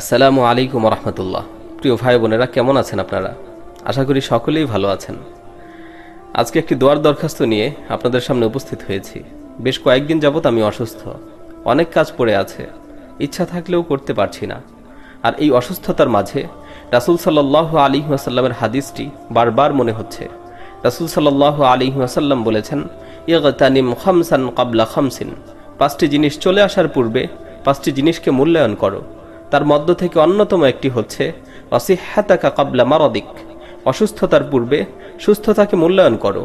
আসসালামু আলাইকুম রহমতুল্লাহ প্রিয় ভাই বোনেরা, কেমন আছেন আপনারা? আশা করি সকলেই ভালো আছেন। আজকে একটি দোয়ার দরখাস্ত নিয়ে আপনাদের সামনে উপস্থিত হয়েছি। বেশ কয়েকদিন যাবৎ আমি অসুস্থ। অনেক কাজ পড়ে আছে। ইচ্ছা থাকলেও করতে পারছি না। আর এই অসুস্থতার মাঝে রাসুল সাল্লাহ আলী আসাল্লামের হাদিসটি বারবার মনে হচ্ছে। রাসুল সাল্লাহ আলী আসাল্লাম বলেছেন ইয়তানিম খামসান কাবলা খামসিন। পাঁচটি জিনিস চলে আসার পূর্বে পাঁচটি জিনিসকে মূল্যায়ন করো। তার মধ্য থেকে অন্যতম একটি হচ্ছে অসিহাতাকা কাবলা মারদিক অসুস্থতার পূর্বে সুস্থতাকে মূল্যায়ন করো।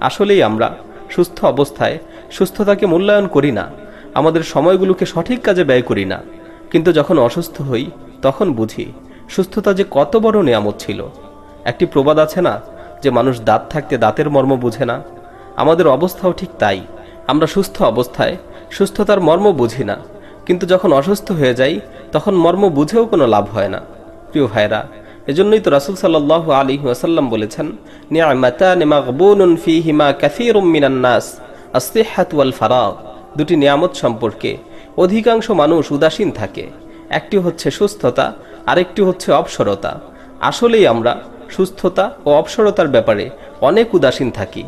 আসলেই আমরা সুস্থ অবস্থায় সুস্থতাকে মূল্যায়ন করি না, আমাদের সময়গুলোকে সঠিক কাজে ব্যয় করি না। কিন্তু যখন অসুস্থ হই, তখন বুঝি সুস্থতা যে কত বড় নিয়ামত ছিল। একটি প্রবাদ আছে না যে, মানুষ দাঁত থাকতে দাঁতের মর্ম বুঝে না আমাদের অবস্থাও ঠিক তাই। আমরা সুস্থ অবস্থায় সুস্থতার মর্ম বুঝি না। কিন্তু যখন অসুস্থ হয়ে যাই, তখন মর্ম বুঝেও কোনো লাভ হয় না। প্রিয় ভাইরা এজন্যই তো রাসুল সাল্লাহ আলী ওয়াসাল্লাম বলেছেন দুটি নিয়ামত সম্পর্কে অধিকাংশ মানুষ উদাসীন থাকে। একটি হচ্ছে সুস্থতা, আরেকটি হচ্ছে অবসরতা। আসলেই আমরা সুস্থতা ও অবসরতার ব্যাপারে অনেক উদাসীন থাকি।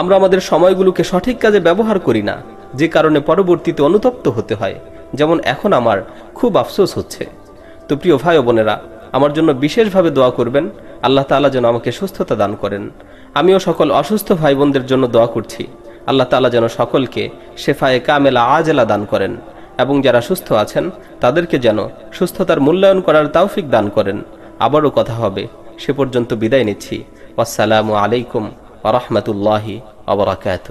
আমরা আমাদের সময়গুলোকে সঠিক কাজে ব্যবহার করি না, যে কারণে পরবর্তীতে অনুতপ্ত হতে হয়। যেমন এখন আমার খুব আফসোস হচ্ছে। তো প্রিয় ভাই বোনেরা, আমার জন্য বিশেষভাবে দোয়া করবেন, আল্লাহ তালা যেন আমাকে সুস্থতা দান করেন। আমিও সকল অসুস্থ ভাই বোনদের জন্য দোয়া করছি, আল্লাহ তালা যেন সকলকে শেফায়ে কামেলা আজেলা দান করেন এবং যারা সুস্থ আছেন, তাদেরকে যেন সুস্থতার মূল্যায়ন করার তাওফিক দান করেন। আবারও কথা হবে, সে পর্যন্ত বিদায় নিচ্ছি। আসসালামু আলাইকুম আ রহমতুল্লাহি আবরাকাত